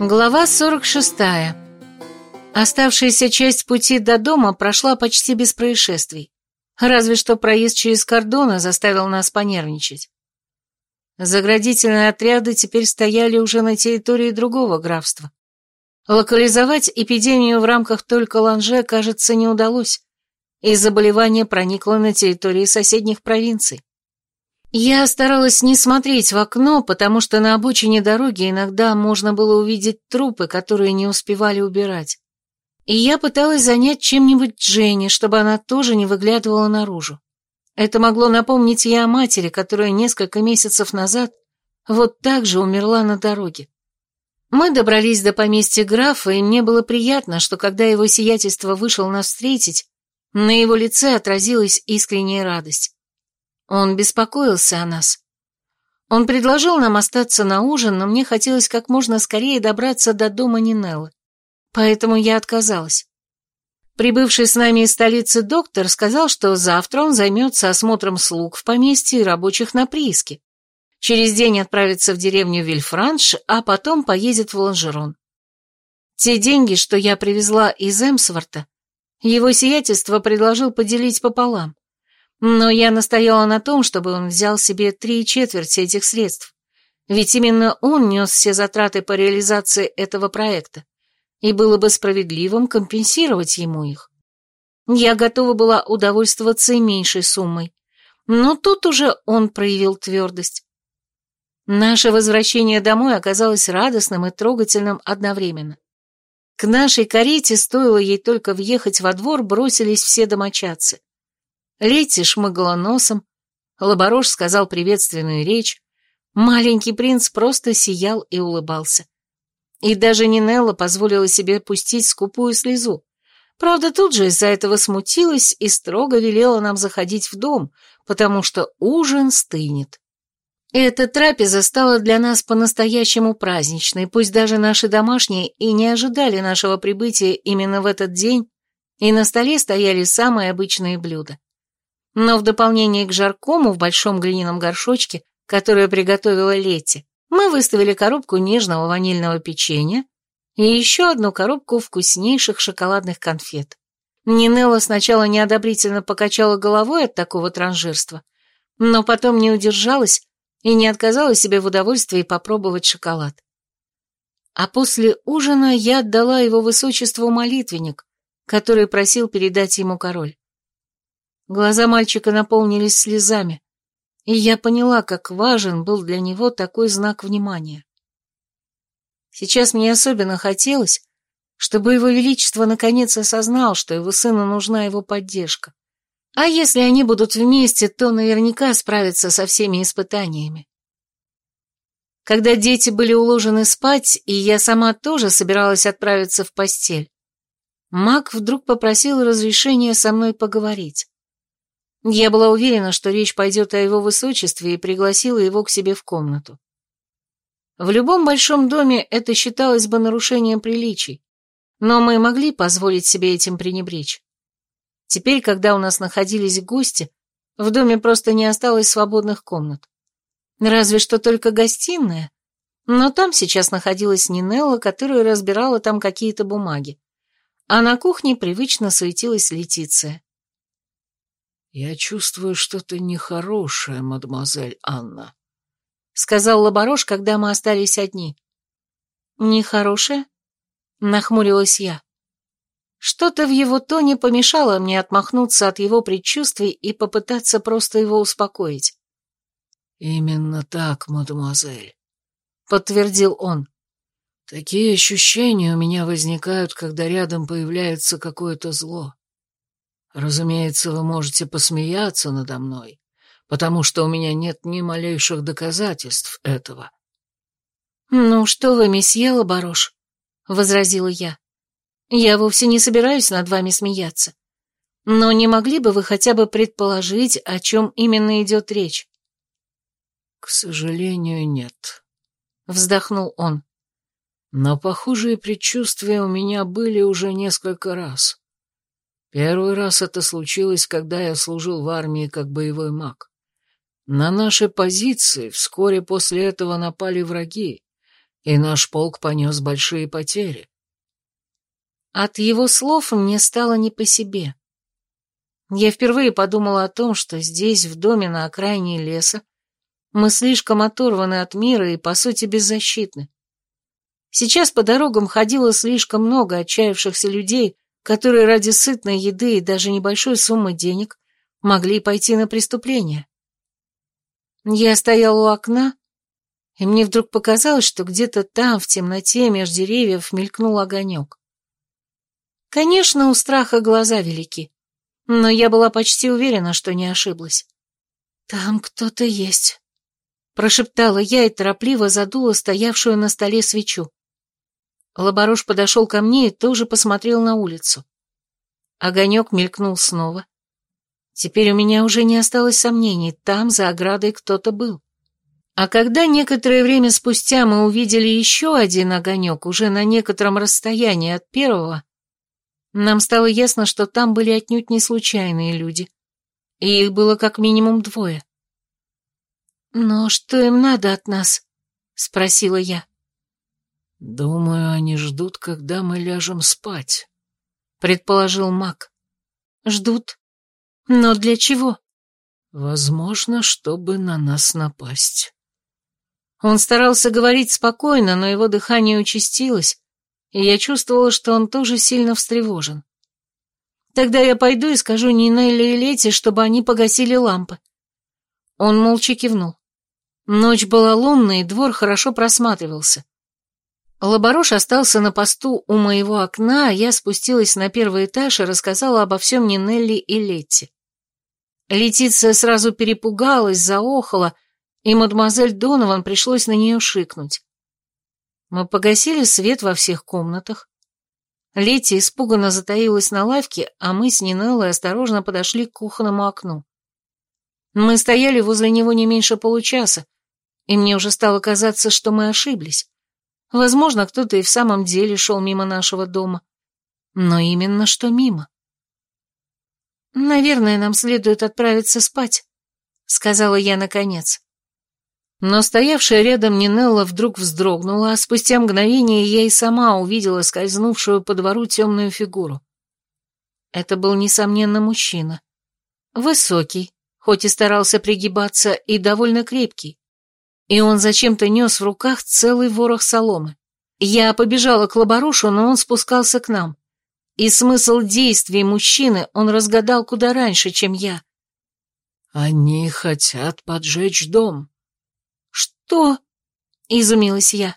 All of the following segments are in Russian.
Глава 46. Оставшаяся часть пути до дома прошла почти без происшествий. Разве что проезд через кордоны заставил нас понервничать. Заградительные отряды теперь стояли уже на территории другого графства. Локализовать эпидемию в рамках только Ланже, кажется, не удалось, и заболевание проникло на территории соседних провинций. Я старалась не смотреть в окно, потому что на обочине дороги иногда можно было увидеть трупы, которые не успевали убирать. И я пыталась занять чем-нибудь Дженни, чтобы она тоже не выглядывала наружу. Это могло напомнить ей о матери, которая несколько месяцев назад вот так же умерла на дороге. Мы добрались до поместья графа, и мне было приятно, что когда его сиятельство вышел нас встретить, на его лице отразилась искренняя радость. Он беспокоился о нас. Он предложил нам остаться на ужин, но мне хотелось как можно скорее добраться до дома Нинеллы. Поэтому я отказалась. Прибывший с нами из столицы доктор сказал, что завтра он займется осмотром слуг в поместье и рабочих на прииске. Через день отправится в деревню Вильфранш, а потом поедет в Ланжерон. Те деньги, что я привезла из Эмсворта, его сиятельство предложил поделить пополам. Но я настояла на том, чтобы он взял себе три четверти этих средств, ведь именно он нес все затраты по реализации этого проекта, и было бы справедливым компенсировать ему их. Я готова была удовольствоваться и меньшей суммой, но тут уже он проявил твердость. Наше возвращение домой оказалось радостным и трогательным одновременно. К нашей карете, стоило ей только въехать во двор, бросились все домочадцы. Летти шмыгала носом, Лаборош сказал приветственную речь, маленький принц просто сиял и улыбался. И даже Нинелла позволила себе пустить скупую слезу. Правда, тут же из-за этого смутилась и строго велела нам заходить в дом, потому что ужин стынет. Эта трапеза стала для нас по-настоящему праздничной, пусть даже наши домашние и не ожидали нашего прибытия именно в этот день, и на столе стояли самые обычные блюда. Но в дополнение к жаркому в большом глиняном горшочке, которое приготовила Летти, мы выставили коробку нежного ванильного печенья и еще одну коробку вкуснейших шоколадных конфет. Нинелла сначала неодобрительно покачала головой от такого транжирства, но потом не удержалась и не отказала себе в удовольствии попробовать шоколад. А после ужина я отдала его высочеству молитвенник, который просил передать ему король. Глаза мальчика наполнились слезами, и я поняла, как важен был для него такой знак внимания. Сейчас мне особенно хотелось, чтобы его величество наконец осознал, что его сыну нужна его поддержка. А если они будут вместе, то наверняка справятся со всеми испытаниями. Когда дети были уложены спать, и я сама тоже собиралась отправиться в постель, Мак вдруг попросил разрешения со мной поговорить. Я была уверена, что речь пойдет о его высочестве и пригласила его к себе в комнату. В любом большом доме это считалось бы нарушением приличий, но мы могли позволить себе этим пренебречь. Теперь, когда у нас находились гости, в доме просто не осталось свободных комнат. Разве что только гостиная, но там сейчас находилась Нинелла, которая разбирала там какие-то бумаги, а на кухне привычно суетилась Летиция. «Я чувствую что-то нехорошее, мадемуазель Анна», — сказал Лаборош, когда мы остались одни. «Нехорошее?» — нахмурилась я. Что-то в его тоне помешало мне отмахнуться от его предчувствий и попытаться просто его успокоить. «Именно так, мадемуазель», — подтвердил он. «Такие ощущения у меня возникают, когда рядом появляется какое-то зло. Разумеется, вы можете посмеяться надо мной, потому что у меня нет ни малейших доказательств этого. «Ну что вы, месье Лабарош?» — возразила я. «Я вовсе не собираюсь над вами смеяться. Но не могли бы вы хотя бы предположить, о чем именно идет речь?» «К сожалению, нет», — вздохнул он. «Но похожие предчувствия у меня были уже несколько раз. Первый раз это случилось, когда я служил в армии как боевой маг. На наши позиции вскоре после этого напали враги, и наш полк понес большие потери. От его слов мне стало не по себе. Я впервые подумала о том, что здесь, в доме на окраине леса, мы слишком оторваны от мира и, по сути, беззащитны. Сейчас по дорогам ходило слишком много отчаявшихся людей, которые ради сытной еды и даже небольшой суммы денег могли пойти на преступление. Я стояла у окна, и мне вдруг показалось, что где-то там, в темноте, меж деревьев, мелькнул огонек. Конечно, у страха глаза велики, но я была почти уверена, что не ошиблась. «Там кто-то есть», — прошептала я и торопливо задула стоявшую на столе свечу. Лабарош подошел ко мне и тоже посмотрел на улицу. Огонек мелькнул снова. Теперь у меня уже не осталось сомнений, там за оградой кто-то был. А когда некоторое время спустя мы увидели еще один огонек, уже на некотором расстоянии от первого, нам стало ясно, что там были отнюдь не случайные люди, и их было как минимум двое. «Но что им надо от нас?» — спросила я. «Думаю, они ждут, когда мы ляжем спать», — предположил маг. «Ждут? Но для чего?» «Возможно, чтобы на нас напасть». Он старался говорить спокойно, но его дыхание участилось, и я чувствовала, что он тоже сильно встревожен. Тогда я пойду и скажу Нинелле и Лете, чтобы они погасили лампы. Он молча кивнул. Ночь была лунной, и двор хорошо просматривался. Лаборош остался на посту у моего окна, а я спустилась на первый этаж и рассказала обо всем Нинелли и Летти. Летиция сразу перепугалась, заохала, и мадемуазель Донован пришлось на нее шикнуть. Мы погасили свет во всех комнатах. Летти испуганно затаилась на лавке, а мы с Нинеллой осторожно подошли к кухонному окну. Мы стояли возле него не меньше получаса, и мне уже стало казаться, что мы ошиблись. Возможно, кто-то и в самом деле шел мимо нашего дома. Но именно что мимо. «Наверное, нам следует отправиться спать», — сказала я наконец. Но стоявшая рядом Нинелла вдруг вздрогнула, а спустя мгновение я и сама увидела скользнувшую по двору темную фигуру. Это был, несомненно, мужчина. Высокий, хоть и старался пригибаться, и довольно крепкий. И он зачем-то нес в руках целый ворох соломы. Я побежала к лаборушу, но он спускался к нам. И смысл действий мужчины он разгадал куда раньше, чем я. «Они хотят поджечь дом», «Что?» — изумилась я.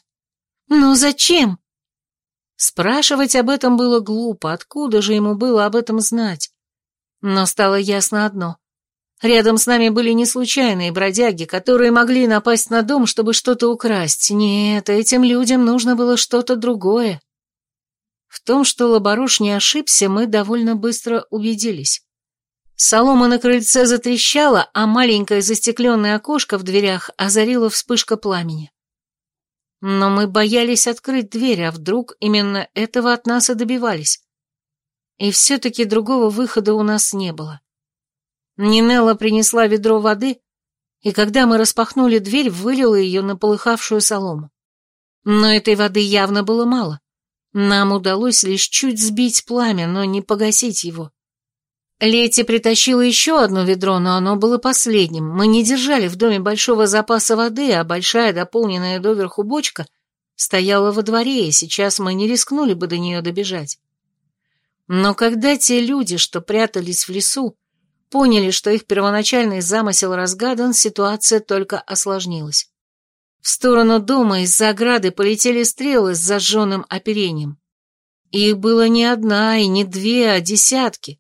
«Но зачем?» Спрашивать об этом было глупо, откуда же ему было об этом знать? Но стало ясно одно. Рядом с нами были не случайные бродяги, которые могли напасть на дом, чтобы что-то украсть. Нет, этим людям нужно было что-то другое. В том, что Лабаруш не ошибся, мы довольно быстро убедились. Солома на крыльце затрещала, а маленькое застекленное окошко в дверях озарила вспышка пламени. Но мы боялись открыть дверь, а вдруг именно этого от нас и добивались. И все-таки другого выхода у нас не было. Нинелла принесла ведро воды, и когда мы распахнули дверь, вылила ее на полыхавшую солому. Но этой воды явно было мало. Нам удалось лишь чуть сбить пламя, но не погасить его. Лети притащила еще одно ведро, но оно было последним. Мы не держали в доме большого запаса воды, а большая, дополненная доверху бочка, стояла во дворе, и сейчас мы не рискнули бы до нее добежать. Но когда те люди, что прятались в лесу, поняли, что их первоначальный замысел разгадан, ситуация только осложнилась. В сторону дома из-за ограды полетели стрелы с зажженным оперением. Их было не одна и не две, а десятки.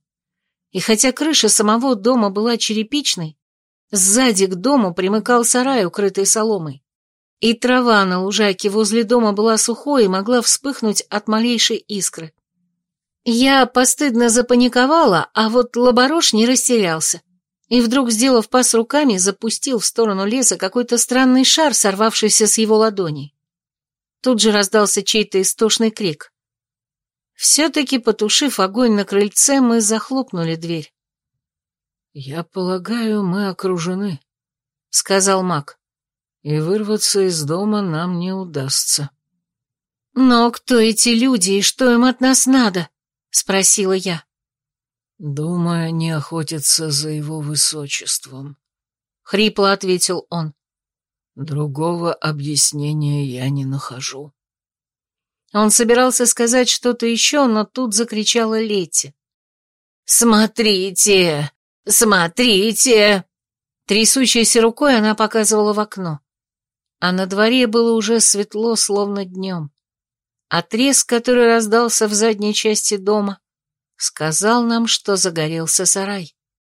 И хотя крыша самого дома была черепичной, сзади к дому примыкал сарай, укрытый соломой. И трава на лужайке возле дома была сухой и могла вспыхнуть от малейшей искры. Я постыдно запаниковала, а вот лаборош не растерялся. И вдруг, сделав пас руками, запустил в сторону леса какой-то странный шар, сорвавшийся с его ладоней. Тут же раздался чей-то истошный крик. Все-таки, потушив огонь на крыльце, мы захлопнули дверь. «Я полагаю, мы окружены», — сказал маг. «И вырваться из дома нам не удастся». «Но кто эти люди и что им от нас надо?» — спросила я. «Думаю, они охотятся за его высочеством», — хрипло ответил он. «Другого объяснения я не нахожу». Он собирался сказать что-то еще, но тут закричала Летти. «Смотрите! Смотрите!» Трясущейся рукой она показывала в окно. А на дворе было уже светло, словно днем. Треск, который раздался в задней части дома, сказал нам, что загорелся сарай.